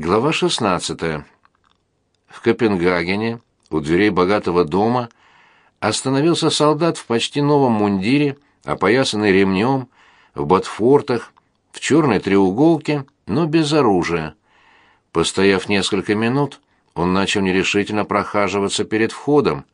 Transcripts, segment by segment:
Глава 16. В Копенгагене, у дверей богатого дома, остановился солдат в почти новом мундире, опоясанный ремнем, в ботфортах, в черной треуголке, но без оружия. Постояв несколько минут, он начал нерешительно прохаживаться перед входом.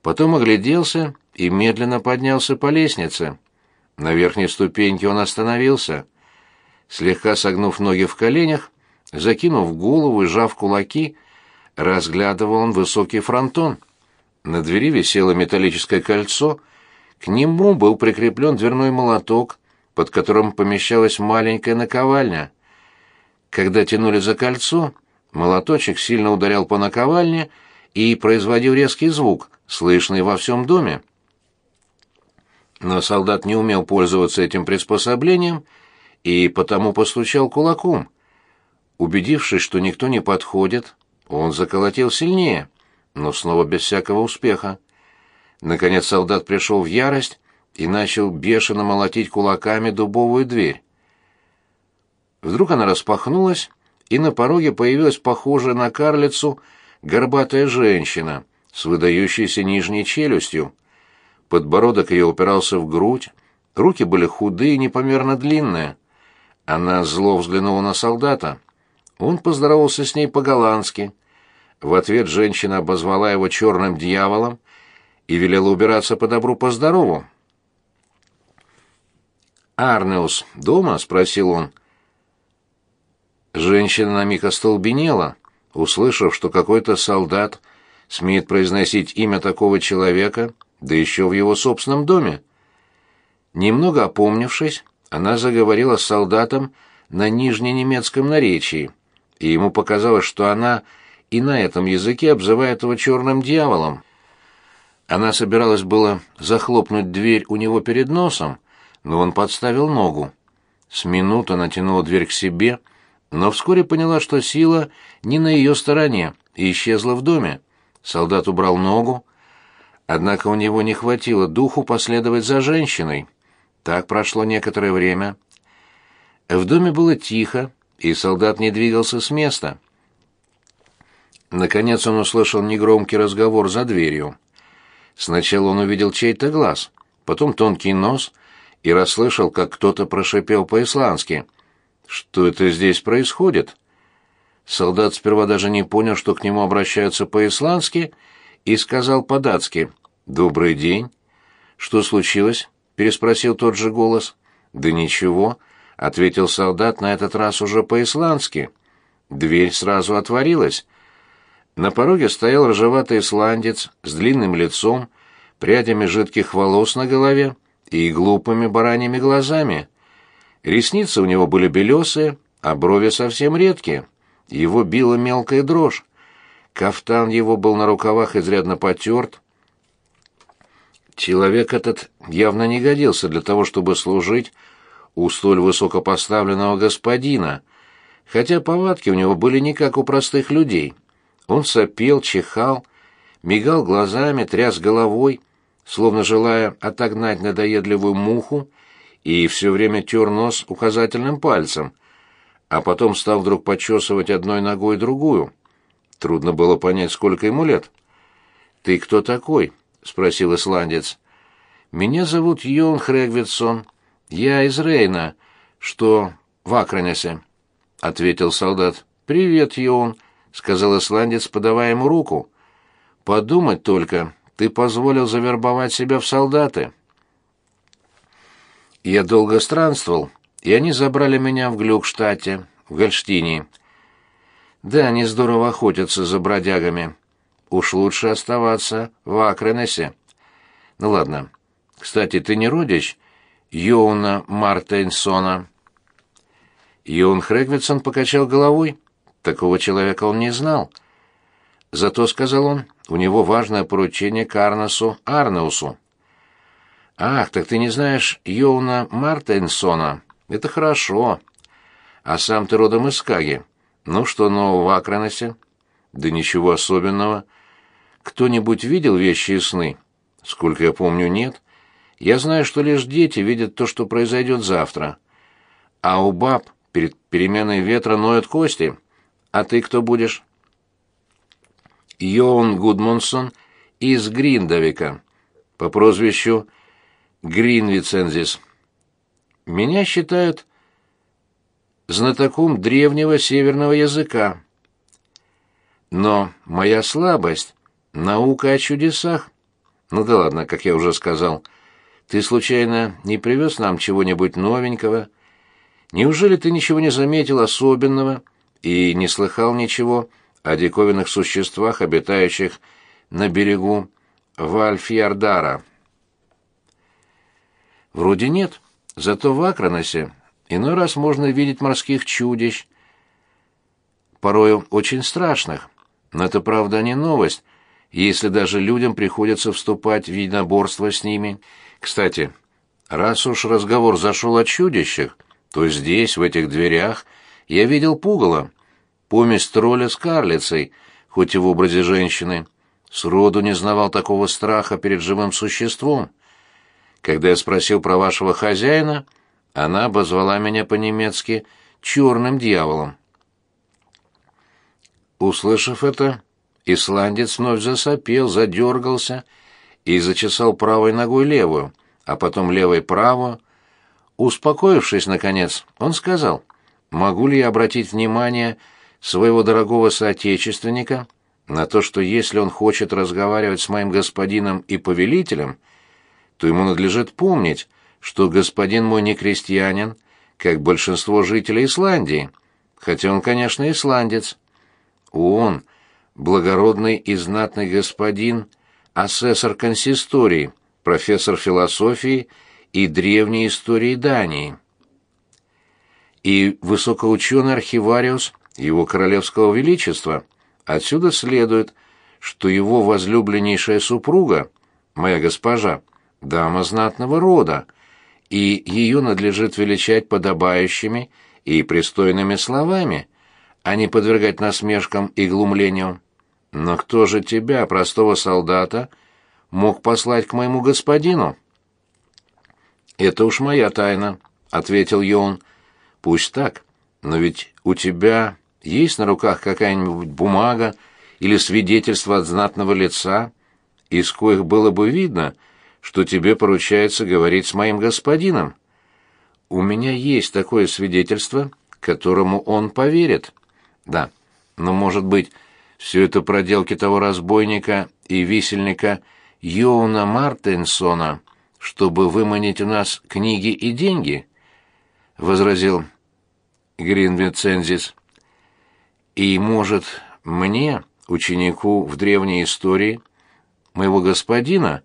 Потом огляделся и медленно поднялся по лестнице. На верхней ступеньке он остановился. Слегка согнув ноги в коленях, Закинув голову и сжав кулаки, разглядывал он высокий фронтон. На двери висело металлическое кольцо, к нему был прикреплен дверной молоток, под которым помещалась маленькая наковальня. Когда тянули за кольцо, молоточек сильно ударял по наковальне и производил резкий звук, слышный во всем доме. Но солдат не умел пользоваться этим приспособлением и потому постучал кулаком — Убедившись, что никто не подходит, он заколотил сильнее, но снова без всякого успеха. Наконец солдат пришел в ярость и начал бешено молотить кулаками дубовую дверь. Вдруг она распахнулась, и на пороге появилась похожая на карлицу горбатая женщина с выдающейся нижней челюстью. Подбородок ее упирался в грудь, руки были худые и непомерно длинные. Она зло взглянула на солдата — он поздоровался с ней по-голландски. В ответ женщина обозвала его черным дьяволом и велела убираться по добру, по здорову. «Арнеус дома?» — спросил он. Женщина на миг остолбенела, услышав, что какой-то солдат смеет произносить имя такого человека, да еще в его собственном доме. Немного опомнившись, она заговорила с солдатом на нижненемецком наречии — и ему показалось, что она и на этом языке обзывает его черным дьяволом. Она собиралась было захлопнуть дверь у него перед носом, но он подставил ногу. С минуты натянула дверь к себе, но вскоре поняла, что сила не на ее стороне, и исчезла в доме. Солдат убрал ногу, однако у него не хватило духу последовать за женщиной. Так прошло некоторое время. В доме было тихо, и солдат не двигался с места. Наконец он услышал негромкий разговор за дверью. Сначала он увидел чей-то глаз, потом тонкий нос и расслышал, как кто-то прошипел по-исландски. «Что это здесь происходит?» Солдат сперва даже не понял, что к нему обращаются по-исландски, и сказал по-датски «Добрый день». «Что случилось?» — переспросил тот же голос. «Да ничего», — ответил солдат на этот раз уже по-исландски. Дверь сразу отворилась. На пороге стоял рыжеватый исландец с длинным лицом, прядями жидких волос на голове и глупыми бараньими глазами. Ресницы у него были белесые, а брови совсем редкие. Его била мелкая дрожь. Кафтан его был на рукавах изрядно потерт. Человек этот явно не годился для того, чтобы служить у столь высокопоставленного господина, хотя повадки у него были не как у простых людей. Он сопел, чихал, мигал глазами, тряс головой, словно желая отогнать надоедливую муху, и все время тер нос указательным пальцем, а потом стал вдруг почесывать одной ногой другую. Трудно было понять, сколько ему лет. «Ты кто такой?» — спросил исландец. «Меня зовут Йон Хрегвитсон», «Я из Рейна, что в Акронесе», — ответил солдат. «Привет, Йон», — сказал исландец, подавая ему руку. «Подумать только, ты позволил завербовать себя в солдаты». Я долго странствовал, и они забрали меня в Глюкштате, в Гольштине. Да, они здорово охотятся за бродягами. Уж лучше оставаться в Акронесе. Ну ладно. Кстати, ты не родич Йоуна Мартенсона. Йоун Хрегвитсон покачал головой. Такого человека он не знал. Зато, сказал он, у него важное поручение к Арносу Арнеусу. «Ах, так ты не знаешь Йоуна Мартенсона? Это хорошо. А сам ты родом из Каги. Ну, что нового в Акроносе?» «Да ничего особенного. Кто-нибудь видел вещи и сны?» «Сколько я помню, нет. Я знаю, что лишь дети видят то, что произойдет завтра. А у баб перед переменой ветра ноют кости. А ты кто будешь? Йоун Гудмунсон из Гриндавика по прозвищу Гринвицензис. Меня считают знатоком древнего северного языка. Но моя слабость — наука о чудесах. Ну да ладно, как я уже сказал. Ты случайно не привез нам чего-нибудь новенького? Неужели ты ничего не заметил особенного и не слыхал ничего о диковинных существах, обитающих на берегу Вальфьярдара? Вроде нет, зато в Акроносе иной раз можно видеть морских чудищ, порою очень страшных. Но это, правда, не новость, если даже людям приходится вступать в единоборство с ними. Кстати, раз уж разговор зашел о чудищах, то здесь, в этих дверях, я видел пугало, помесь тролля с карлицей, хоть и в образе женщины. Сроду не знавал такого страха перед живым существом. Когда я спросил про вашего хозяина, она обозвала меня по-немецки «черным дьяволом». Услышав это, исландец вновь засопел, задергался и зачесал правой ногой левую, а потом левой правую. Успокоившись, наконец, он сказал, «Могу ли я обратить внимание своего дорогого соотечественника на то, что если он хочет разговаривать с моим господином и повелителем, то ему надлежит помнить, что господин мой не крестьянин, как большинство жителей Исландии, хотя он, конечно, исландец. Он, благородный и знатный господин, асессор консистории, профессор философии и древней истории Дании. И высокоученый архивариус его королевского величества. Отсюда следует, что его возлюбленнейшая супруга, моя госпожа, дама знатного рода, и ее надлежит величать подобающими и пристойными словами, а не подвергать насмешкам и глумлению. Но кто же тебя, простого солдата, мог послать к моему господину? Это уж моя тайна, ответил Йон. Пусть так, но ведь у тебя есть на руках какая-нибудь бумага или свидетельство от знатного лица, из коих было бы видно, что тебе поручается говорить с моим господином. У меня есть такое свидетельство, которому он поверит. Да, но, может быть, все это проделки того разбойника и висельника Йоуна Мартенсона, чтобы выманить у нас книги и деньги? — возразил Гринвицензис. И, может, мне, ученику в древней истории, моего господина,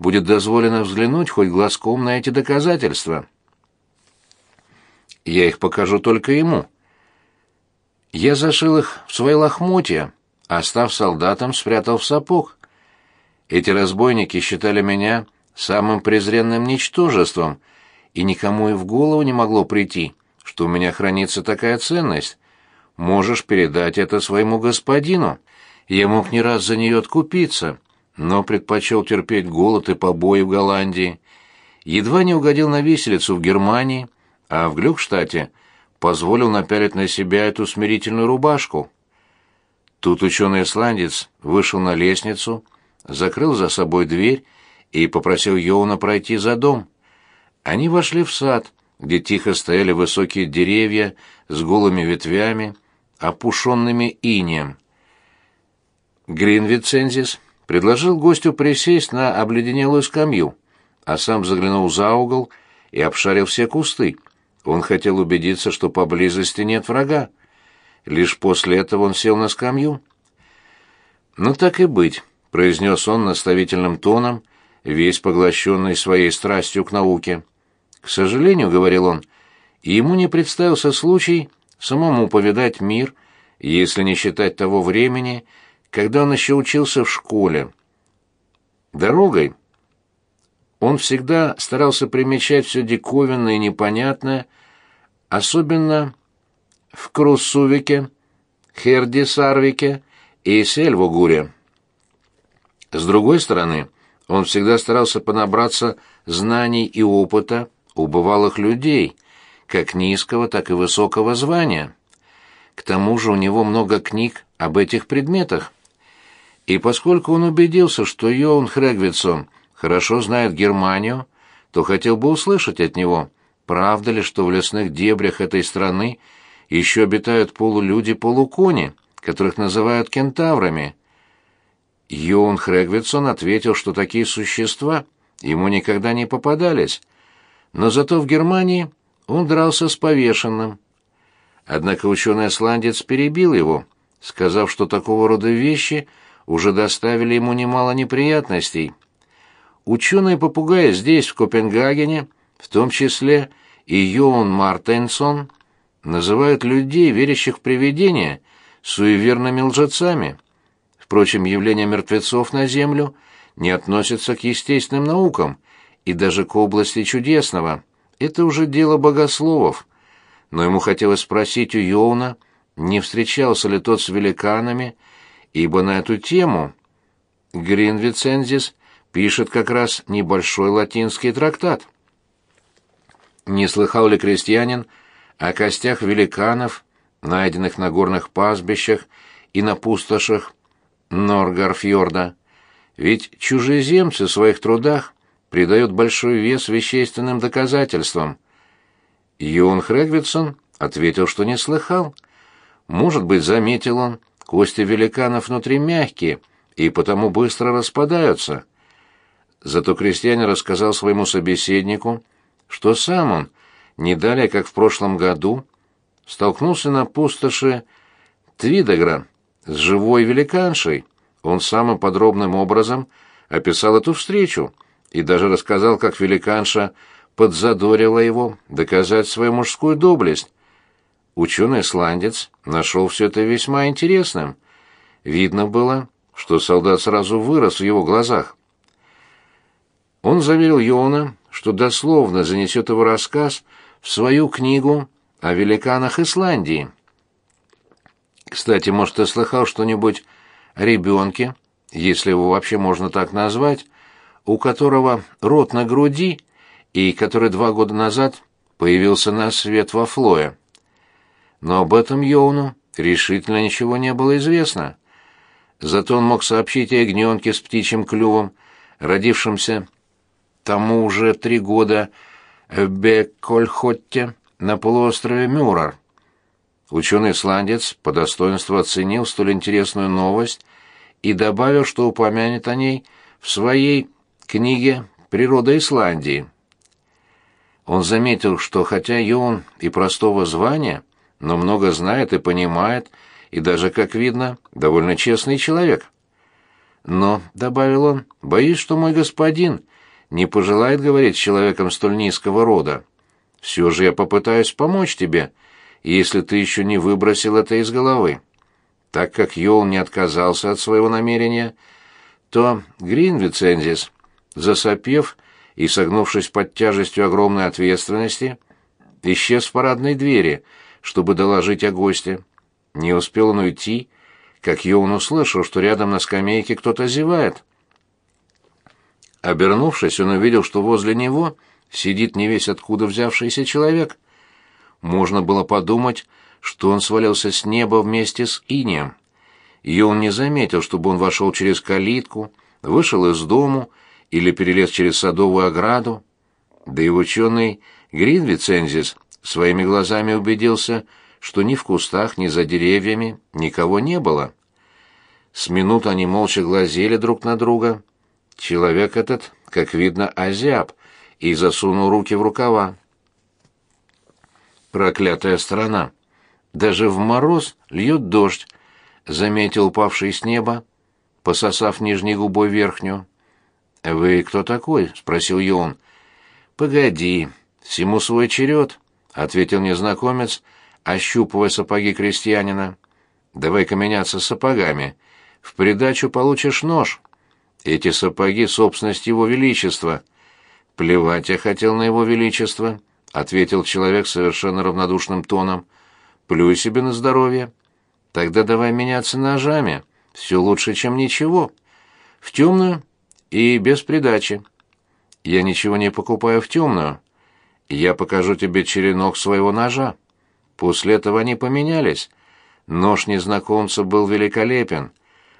будет дозволено взглянуть хоть глазком на эти доказательства. Я их покажу только ему. Я зашил их в свои лохмотья, а став солдатом, спрятал в сапог. Эти разбойники считали меня самым презренным ничтожеством, и никому и в голову не могло прийти, что у меня хранится такая ценность. Можешь передать это своему господину. Я мог не раз за нее откупиться, но предпочел терпеть голод и побои в Голландии. Едва не угодил на виселицу в Германии, а в Глюкштате позволил напялить на себя эту смирительную рубашку. Тут ученый-исландец вышел на лестницу, закрыл за собой дверь и попросил Йоуна пройти за дом. Они вошли в сад, где тихо стояли высокие деревья с голыми ветвями, опушенными инеем. Гринвицензис предложил гостю присесть на обледенелую скамью, а сам заглянул за угол и обшарил все кусты. Он хотел убедиться, что поблизости нет врага. Лишь после этого он сел на скамью. «Ну так и быть», — произнес он наставительным тоном, весь поглощенный своей страстью к науке. «К сожалению», — говорил он, — ему не представился случай самому повидать мир, если не считать того времени, когда он еще учился в школе. Дорогой он всегда старался примечать все диковинное и непонятное, особенно в Крусувике, Хердисарвике и Сельвогуре. С другой стороны, он всегда старался понабраться знаний и опыта у бывалых людей, как низкого, так и высокого звания. К тому же у него много книг об этих предметах. И поскольку он убедился, что Йоун Хрегвитсон хорошо знает Германию, то хотел бы услышать от него, правда ли, что в лесных дебрях этой страны еще обитают полулюди-полукони, которых называют кентаврами. Йоун Хрегвитсон ответил, что такие существа ему никогда не попадались, но зато в Германии он дрался с повешенным. Однако ученый-исландец перебил его, сказав, что такого рода вещи уже доставили ему немало неприятностей. Ученые-попугаи здесь, в Копенгагене, в том числе и Йоун Мартенсон, называют людей, верящих в привидения, суеверными лжецами. Впрочем, явление мертвецов на Землю не относится к естественным наукам и даже к области чудесного. Это уже дело богословов. Но ему хотелось спросить у Йоуна, не встречался ли тот с великанами, ибо на эту тему Гринвицензис пишет как раз небольшой латинский трактат. Не слыхал ли крестьянин о костях великанов, найденных на горных пастбищах и на пустошах Норгарфьорда? Ведь чужеземцы в своих трудах придают большой вес вещественным доказательствам. Йон Хрегвитсон ответил, что не слыхал. Может быть, заметил он, кости великанов внутри мягкие и потому быстро распадаются. Зато крестьянин рассказал своему собеседнику, что сам он, не далее как в прошлом году, столкнулся на пустоши Твидогра с живой великаншей. Он самым подробным образом описал эту встречу, и даже рассказал, как великанша подзадорила его доказать свою мужскую доблесть. Ученый-исландец нашел все это весьма интересным. Видно было, что солдат сразу вырос в его глазах. Он заверил Йона, что дословно занесет его рассказ в свою книгу о великанах Исландии. Кстати, может, ты слыхал что-нибудь о ребенке, если его вообще можно так назвать, у которого рот на груди и который два года назад появился на свет во Флое. Но об этом Йоуну решительно ничего не было известно. Зато он мог сообщить о ягненке с птичьим клювом, родившемся тому уже три года в Беккольхотте на полуострове Мюрар. Ученый-исландец по достоинству оценил столь интересную новость и добавил, что упомянет о ней в своей книге «Природа Исландии». Он заметил, что хотя Йон и простого звания, но много знает и понимает, и даже, как видно, довольно честный человек. Но, — добавил он, — боюсь, что мой господин не пожелает говорить с человеком столь низкого рода. Все же я попытаюсь помочь тебе, если ты еще не выбросил это из головы. Так как Йол не отказался от своего намерения, то Гринвицензис засопев и согнувшись под тяжестью огромной ответственности, исчез в парадной двери, чтобы доложить о госте. Не успел он уйти, как Йоун услышал, что рядом на скамейке кто-то зевает. Обернувшись, он увидел, что возле него сидит не весь откуда взявшийся человек. Можно было подумать, что он свалился с неба вместе с Инием. Йоун не заметил, чтобы он вошел через калитку, вышел из дому или перелез через садовую ограду. Да и ученый Гринвицензис своими глазами убедился, что ни в кустах, ни за деревьями никого не было. С минут они молча глазели друг на друга. Человек этот, как видно, озяб и засунул руки в рукава. Проклятая страна! Даже в мороз льет дождь, заметил упавший с неба, пососав нижней губой верхнюю. «Вы кто такой?» — спросил Йон. «Погоди, всему свой черед», — ответил незнакомец, ощупывая сапоги крестьянина. «Давай-ка меняться сапогами. В придачу получишь нож. Эти сапоги — собственность его величества». «Плевать я хотел на его величество», — ответил человек совершенно равнодушным тоном. «Плюй себе на здоровье. Тогда давай меняться ножами. Все лучше, чем ничего. В темную и без придачи. Я ничего не покупаю в темную. Я покажу тебе черенок своего ножа. После этого они поменялись. Нож незнакомца был великолепен,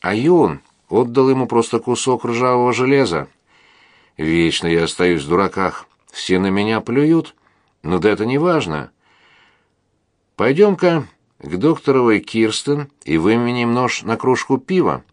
а Йон отдал ему просто кусок ржавого железа. Вечно я остаюсь в дураках. Все на меня плюют. Но да это не важно. Пойдем-ка к докторовой Кирстен и выменим нож на кружку пива.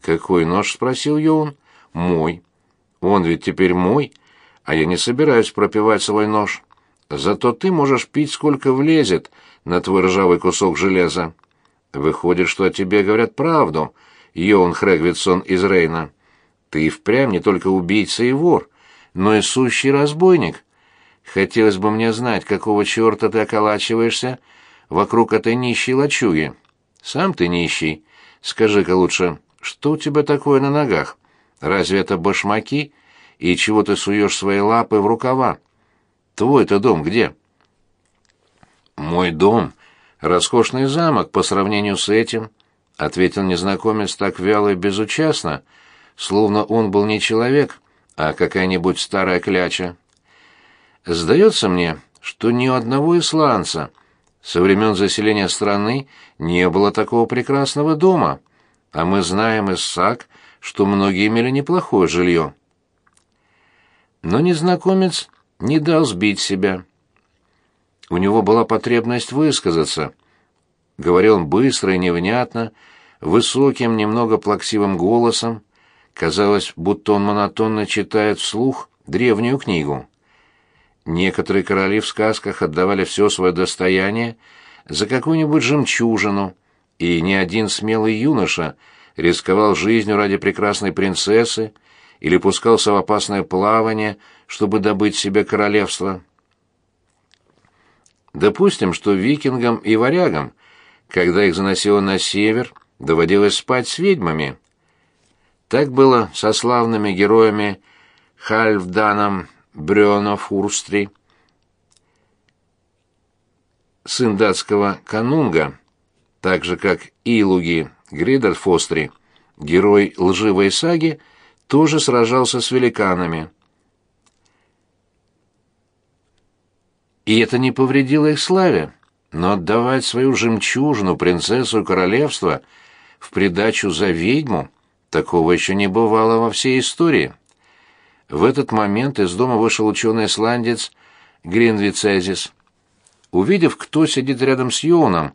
Какой нож? спросил Йоун. Мой. Он ведь теперь мой, а я не собираюсь пропивать свой нож. Зато ты можешь пить сколько влезет на твой ржавый кусок железа. Выходит, что о тебе говорят правду, Йоун Хрегвитсон из Рейна. Ты впрямь не только убийца и вор, но и сущий разбойник. Хотелось бы мне знать, какого черта ты околачиваешься вокруг этой нищей лачуги. Сам ты нищий. Скажи-ка лучше, что у тебя такое на ногах? Разве это башмаки? И чего ты суешь свои лапы в рукава? Твой-то дом где? Мой дом — роскошный замок по сравнению с этим, — ответил незнакомец так вяло и безучастно, словно он был не человек, а какая-нибудь старая кляча. Сдается мне, что ни у одного исландца со времен заселения страны не было такого прекрасного дома, а мы знаем из САК, что многие имели неплохое жилье. Но незнакомец не дал сбить себя. У него была потребность высказаться. Говорил он быстро и невнятно, высоким, немного плаксивым голосом. Казалось, будто он монотонно читает вслух древнюю книгу. Некоторые короли в сказках отдавали все свое достояние за какую-нибудь жемчужину, и ни один смелый юноша рисковал жизнью ради прекрасной принцессы или пускался в опасное плавание, чтобы добыть себе королевство. Допустим, что викингам и варягам, когда их заносило на север, доводилось спать с ведьмами. Так было со славными героями Хальфданом Брёно Фурстри, сын датского канунга, так же как Илуги Гридер Фостри, герой лживой саги, тоже сражался с великанами. И это не повредило их славе, но отдавать свою жемчужину, принцессу королевства, в придачу за ведьму, такого еще не бывало во всей истории. В этот момент из дома вышел ученый-исландец Гринвицезис. Увидев, кто сидит рядом с Йоном,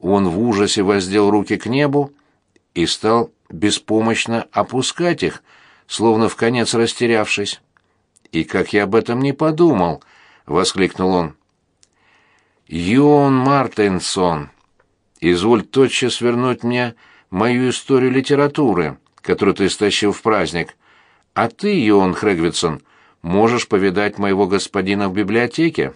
он в ужасе воздел руки к небу и стал беспомощно опускать их, словно в конец растерявшись. «И как я об этом не подумал!» — воскликнул он. «Йон Мартинсон, изволь тотчас вернуть мне мою историю литературы, которую ты стащил в праздник. А ты, Йон Хрегвитсон, можешь повидать моего господина в библиотеке.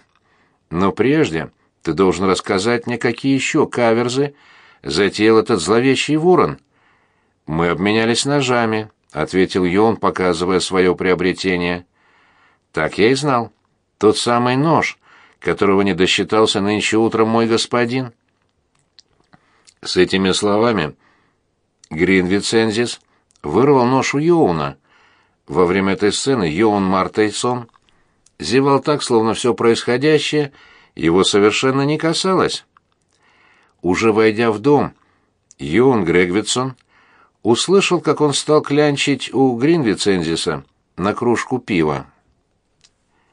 Но прежде ты должен рассказать мне, какие еще каверзы затеял этот зловещий ворон. Мы обменялись ножами, — ответил Йон, показывая свое приобретение. Так я и знал. Тот самый нож, которого не досчитался нынче утром мой господин. С этими словами Грин Вицензис вырвал нож у Йоуна — во время этой сцены Йоун Мартейсон зевал так, словно все происходящее его совершенно не касалось. Уже войдя в дом, Йоун Грегвитсон услышал, как он стал клянчить у Гринвицензиса на кружку пива.